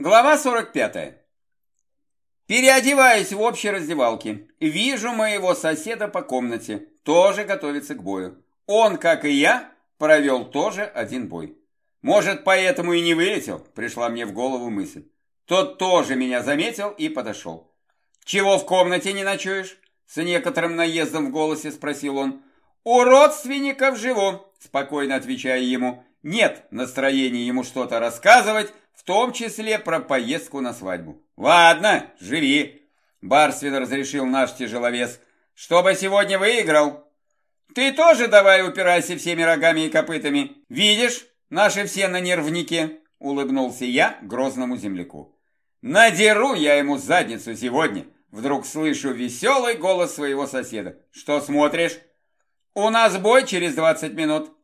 Глава 45. Переодеваюсь в общей раздевалке. Вижу моего соседа по комнате. Тоже готовится к бою. Он, как и я, провел тоже один бой. Может, поэтому и не вылетел, пришла мне в голову мысль. Тот тоже меня заметил и подошел. «Чего в комнате не ночуешь?» С некоторым наездом в голосе спросил он. «У родственников живу», спокойно отвечая ему. Нет настроения ему что-то рассказывать, в том числе про поездку на свадьбу. Ладно, живи. Барсвин разрешил наш тяжеловес. Чтобы сегодня выиграл. Ты тоже давай упирайся всеми рогами и копытами. Видишь, наши все на нервнике, улыбнулся я грозному земляку. Надеру я ему задницу сегодня. Вдруг слышу веселый голос своего соседа. Что смотришь? У нас бой через двадцать минут.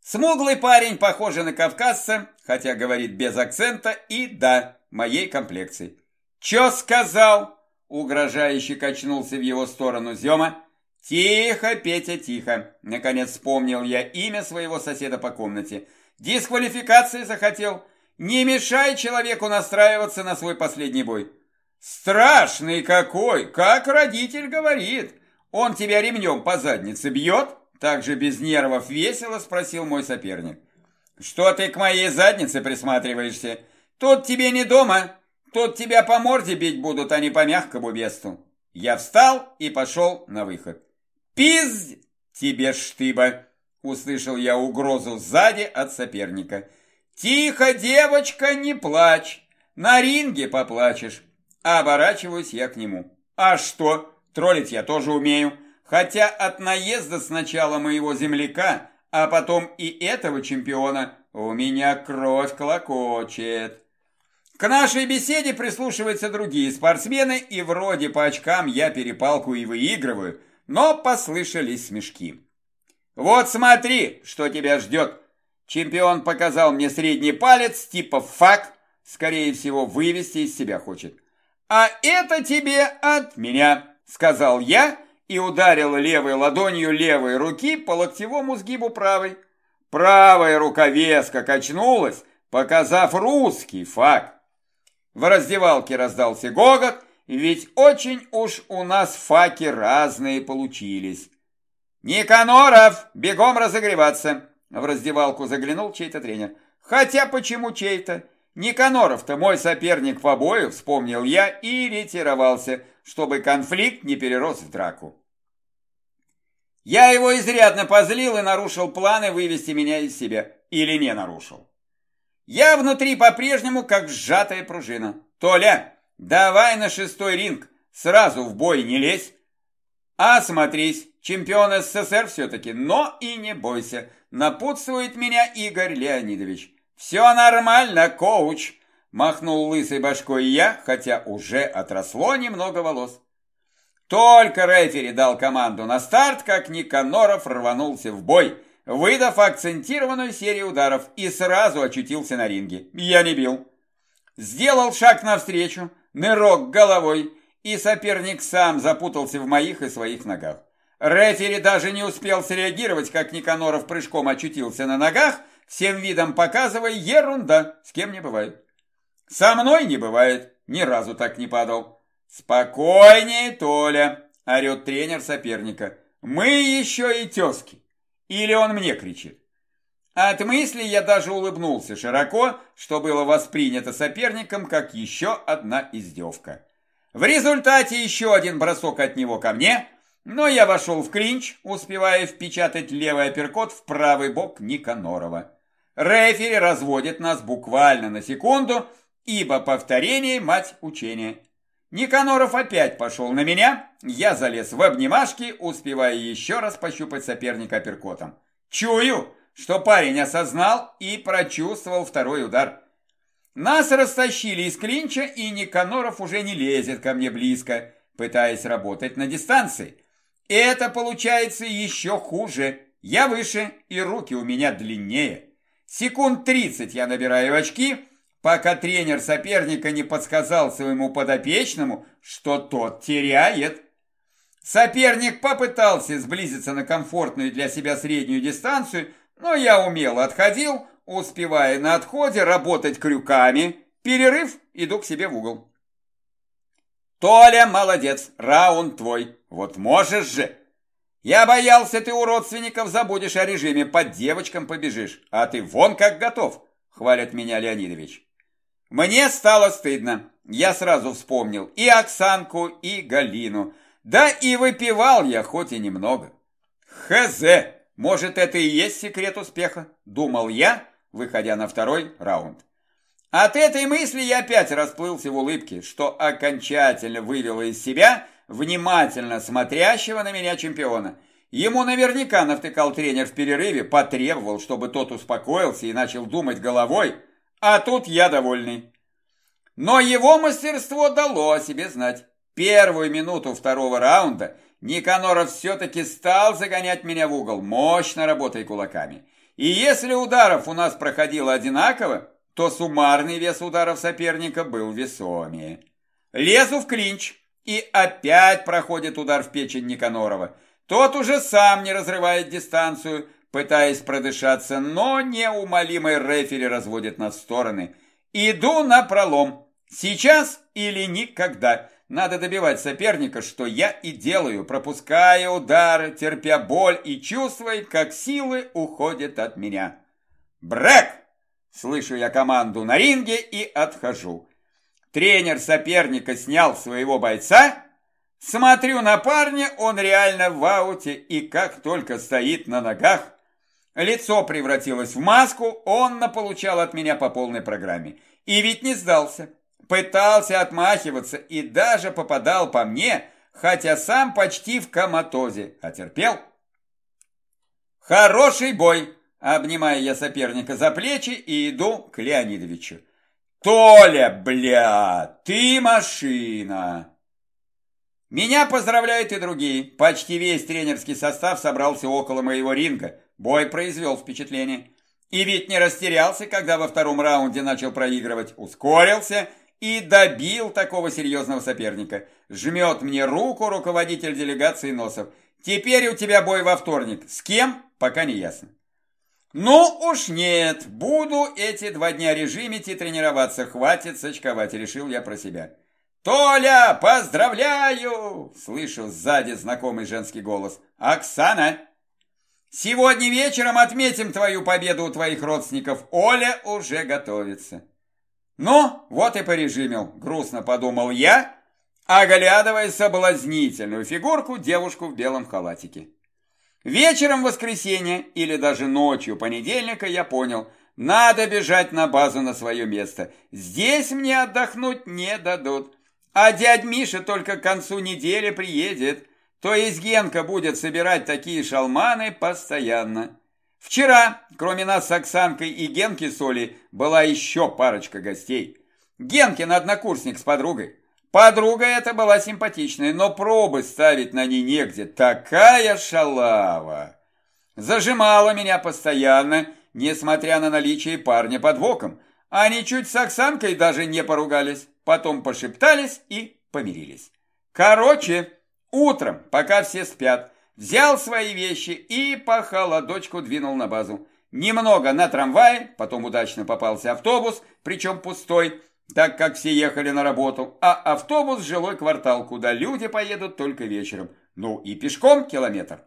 Смуглый парень, похожий на кавказца, хотя говорит без акцента и, да, моей комплекции. «Чё сказал?» – угрожающе качнулся в его сторону Зёма. «Тихо, Петя, тихо!» Наконец вспомнил я имя своего соседа по комнате. «Дисквалификации захотел? Не мешай человеку настраиваться на свой последний бой!» «Страшный какой! Как родитель говорит! Он тебя ремнем по заднице бьет?» Также без нервов весело спросил мой соперник. «Что ты к моей заднице присматриваешься? Тут тебе не дома. Тут тебя по морде бить будут, а не по мягкому месту». Я встал и пошел на выход. «Пиз тебе, штыба!» Услышал я угрозу сзади от соперника. «Тихо, девочка, не плачь! На ринге поплачешь!» Оборачиваюсь я к нему. «А что? Троллить я тоже умею!» Хотя от наезда сначала моего земляка, а потом и этого чемпиона, у меня кровь клокочет. К нашей беседе прислушиваются другие спортсмены, и вроде по очкам я перепалку и выигрываю, но послышались смешки. «Вот смотри, что тебя ждет!» Чемпион показал мне средний палец, типа фак, скорее всего, вывести из себя хочет. «А это тебе от меня», — сказал я, и ударил левой ладонью левой руки по локтевому сгибу правой. Правая рука веско качнулась, показав русский факт. В раздевалке раздался гогот, ведь очень уж у нас факи разные получились. «Никаноров, бегом разогреваться!» В раздевалку заглянул чей-то тренер. «Хотя почему чей-то? Никаноров-то мой соперник в обоих, вспомнил я и ретировался, чтобы конфликт не перерос в драку. Я его изрядно позлил и нарушил планы вывести меня из себя. Или не нарушил. Я внутри по-прежнему как сжатая пружина. Толя, давай на шестой ринг, сразу в бой не лезь. А смотрись, чемпион СССР все-таки, но и не бойся, напутствует меня Игорь Леонидович. «Все нормально, коуч!» Махнул лысой башкой я, хотя уже отросло немного волос. Только рефери дал команду на старт, как Никаноров рванулся в бой, выдав акцентированную серию ударов и сразу очутился на ринге. Я не бил. Сделал шаг навстречу, нырок головой, и соперник сам запутался в моих и своих ногах. Рефери даже не успел среагировать, как Никаноров прыжком очутился на ногах, всем видом показывая ерунда, с кем не бывает. Со мной не бывает, ни разу так не падал. Спокойнее, Толя, орет тренер соперника. Мы еще и тезки. Или он мне кричит. От мысли я даже улыбнулся широко, что было воспринято соперником как еще одна издевка. В результате еще один бросок от него ко мне, но я вошел в клинч, успевая впечатать левый апперкот в правый бок Никанорова. Рефери разводит нас буквально на секунду, ибо повторение – мать учения. Никаноров опять пошел на меня, я залез в обнимашки, успевая еще раз пощупать соперника апперкотом. Чую, что парень осознал и прочувствовал второй удар. Нас растащили из клинча, и Никаноров уже не лезет ко мне близко, пытаясь работать на дистанции. Это получается еще хуже. Я выше, и руки у меня длиннее. Секунд 30 я набираю очки, пока тренер соперника не подсказал своему подопечному, что тот теряет. Соперник попытался сблизиться на комфортную для себя среднюю дистанцию, но я умело отходил, успевая на отходе работать крюками Перерыв, иду к себе в угол. Толя, молодец, раунд твой. Вот можешь же. Я боялся, ты у родственников забудешь о режиме, под девочкам побежишь. А ты вон как готов, хвалит меня Леонидович. Мне стало стыдно. Я сразу вспомнил и Оксанку, и Галину. Да и выпивал я, хоть и немного. Хз, может, это и есть секрет успеха, думал я, выходя на второй раунд. От этой мысли я опять расплылся в улыбке, что окончательно вывело из себя внимательно смотрящего на меня чемпиона. Ему наверняка навтыкал тренер в перерыве, потребовал, чтобы тот успокоился и начал думать головой, а тут я довольный. Но его мастерство дало о себе знать. Первую минуту второго раунда Никаноров все-таки стал загонять меня в угол, мощно работая кулаками. И если ударов у нас проходило одинаково, то суммарный вес ударов соперника был весомее. Лезу в клинч, и опять проходит удар в печень Никанорова. Тот уже сам не разрывает дистанцию, пытаясь продышаться, но неумолимый рефери разводит нас в стороны. Иду на пролом. Сейчас или никогда. Надо добивать соперника, что я и делаю, пропуская удары, терпя боль и чувствуя, как силы уходят от меня. Брэк! Слышу я команду на ринге и отхожу. Тренер соперника снял своего бойца. Смотрю на парня, он реально в ауте, и как только стоит на ногах, лицо превратилось в маску, он наполучал от меня по полной программе. И ведь не сдался. Пытался отмахиваться и даже попадал по мне, хотя сам почти в коматозе, а терпел. Хороший бой, Обнимаю я соперника за плечи и иду к Леонидовичу. «Толя, бля, ты машина!» Меня поздравляют и другие. Почти весь тренерский состав собрался около моего ринга. Бой произвел впечатление. И ведь не растерялся, когда во втором раунде начал проигрывать. Ускорился и добил такого серьезного соперника. Жмет мне руку руководитель делегации Носов. Теперь у тебя бой во вторник. С кем? Пока не ясно. «Ну уж нет, буду эти два дня режимить и тренироваться, хватит сочковать», решил я про себя. «Толя, поздравляю!» Слышу сзади знакомый женский голос. «Оксана!» «Сегодня вечером отметим твою победу у твоих родственников. Оля уже готовится». «Ну, вот и порежимил», грустно подумал я, оглядывая соблазнительную фигурку девушку в белом халатике. Вечером воскресенья или даже ночью понедельника я понял, надо бежать на базу на свое место. Здесь мне отдохнуть не дадут. А дядь Миша только к концу недели приедет. То есть Генка будет собирать такие шалманы постоянно. Вчера, кроме нас с Оксанкой и Генки Соли, была еще парочка гостей. Генкин однокурсник с подругой. Подруга эта была симпатичная, но пробы ставить на ней негде. Такая шалава! Зажимала меня постоянно, несмотря на наличие парня под боком. Они чуть с Оксанкой даже не поругались. Потом пошептались и помирились. Короче, утром, пока все спят, взял свои вещи и по холодочку двинул на базу. Немного на трамвае, потом удачно попался автобус, причем пустой, так как все ехали на работу, а автобус жилой квартал, куда люди поедут только вечером. Ну и пешком километр.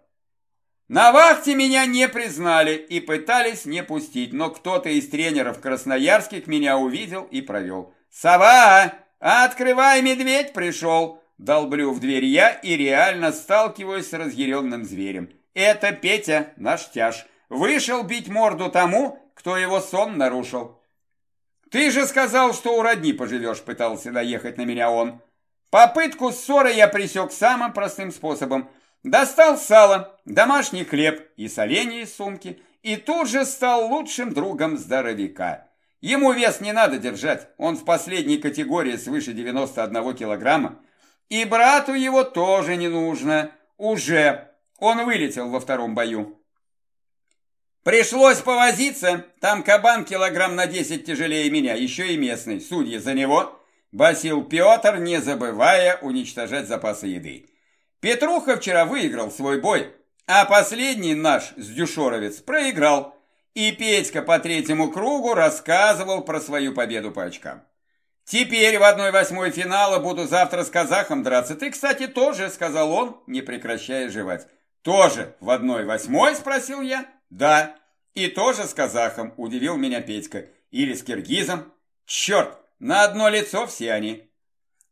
На вахте меня не признали и пытались не пустить, но кто-то из тренеров красноярских меня увидел и провел. «Сова! Открывай, медведь пришел!» Долблю в дверь я и реально сталкиваюсь с разъяренным зверем. Это Петя, наш тяж, вышел бить морду тому, кто его сон нарушил. «Ты же сказал, что у родни поживешь», — пытался доехать на меня он. Попытку ссоры я пресек самым простым способом. Достал сало, домашний хлеб и соленья из сумки, и тут же стал лучшим другом здоровяка. Ему вес не надо держать, он в последней категории свыше 91 килограмма. И брату его тоже не нужно, уже. Он вылетел во втором бою. Пришлось повозиться, там кабан килограмм на 10 тяжелее меня, еще и местный, судья за него. Басил Петр, не забывая уничтожать запасы еды. Петруха вчера выиграл свой бой, а последний наш, Сдюшоровец, проиграл. И Петька по третьему кругу рассказывал про свою победу по очкам. Теперь в одной восьмой финала буду завтра с казахом драться. Ты, кстати, тоже, сказал он, не прекращая жевать. Тоже в одной восьмой, спросил я. Да. И тоже с казахом, удивил меня Петька. Или с киргизом. Черт, на одно лицо все они.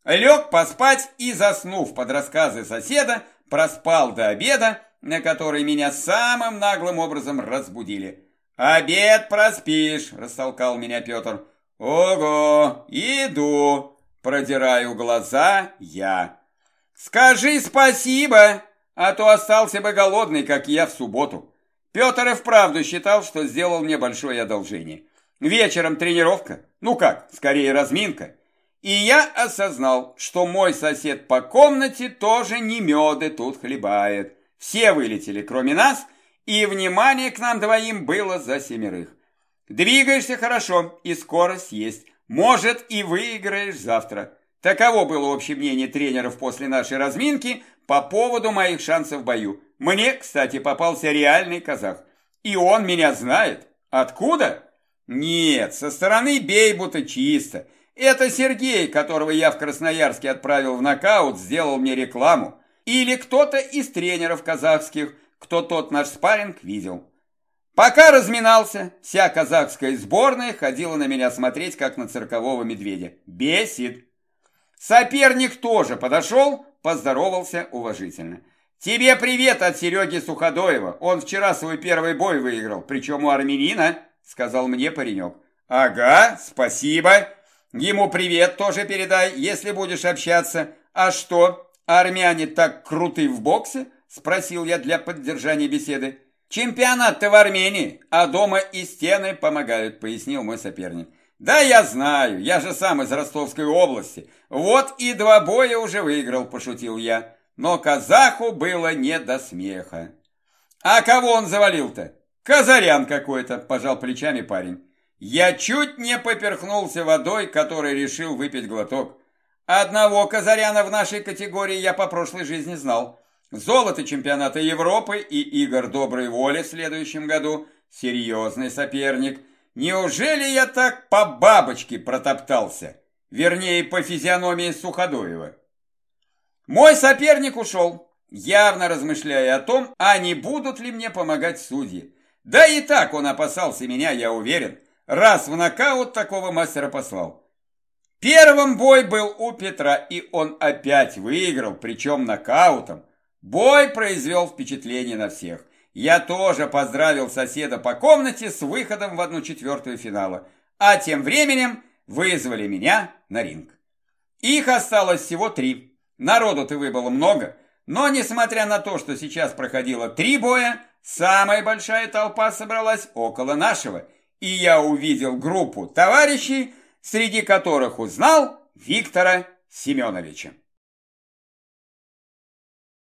Лег поспать и, заснув под рассказы соседа, проспал до обеда, на который меня самым наглым образом разбудили. «Обед проспишь», – растолкал меня Петр. «Ого, иду!» – продираю глаза я. «Скажи спасибо, а то остался бы голодный, как я в субботу». Петр и вправду считал, что сделал мне большое одолжение. Вечером тренировка, ну как, скорее разминка. И я осознал, что мой сосед по комнате тоже не меды тут хлебает. Все вылетели, кроме нас, и внимание к нам двоим было за семерых. Двигаешься хорошо, и скорость есть. Может, и выиграешь завтра. Таково было общее мнение тренеров после нашей разминки по поводу моих шансов в бою. Мне, кстати, попался реальный казах. И он меня знает. Откуда? Нет, со стороны Бейбута чисто. Это Сергей, которого я в Красноярске отправил в нокаут, сделал мне рекламу. Или кто-то из тренеров казахских, кто тот наш спарринг видел. Пока разминался, вся казахская сборная ходила на меня смотреть, как на циркового медведя. Бесит. Соперник тоже подошел, поздоровался уважительно. «Тебе привет от Сереги Суходоева. Он вчера свой первый бой выиграл, причем у армянина», сказал мне паренек. «Ага, спасибо. Ему привет тоже передай, если будешь общаться. А что, армяне так круты в боксе?» спросил я для поддержания беседы. «Чемпионат-то в Армении, а дома и стены помогают», пояснил мой соперник. «Да я знаю, я же сам из Ростовской области. Вот и два боя уже выиграл», пошутил я. Но казаху было не до смеха. «А кого он завалил-то?» «Казарян какой-то», пожал плечами парень. Я чуть не поперхнулся водой, который решил выпить глоток. Одного казаряна в нашей категории я по прошлой жизни знал. Золото чемпионата Европы и игр доброй воли в следующем году. Серьезный соперник. Неужели я так по бабочке протоптался? Вернее, по физиономии Суходоева. Мой соперник ушел, явно размышляя о том, а не будут ли мне помогать судьи. Да и так он опасался меня, я уверен, раз в нокаут такого мастера послал. Первым бой был у Петра, и он опять выиграл, причем нокаутом. Бой произвел впечатление на всех. Я тоже поздравил соседа по комнате с выходом в одну четвертую финала. А тем временем вызвали меня на ринг. Их осталось всего три. Народу-то выбыло много, но несмотря на то, что сейчас проходило три боя, самая большая толпа собралась около нашего, и я увидел группу товарищей, среди которых узнал Виктора Семеновича.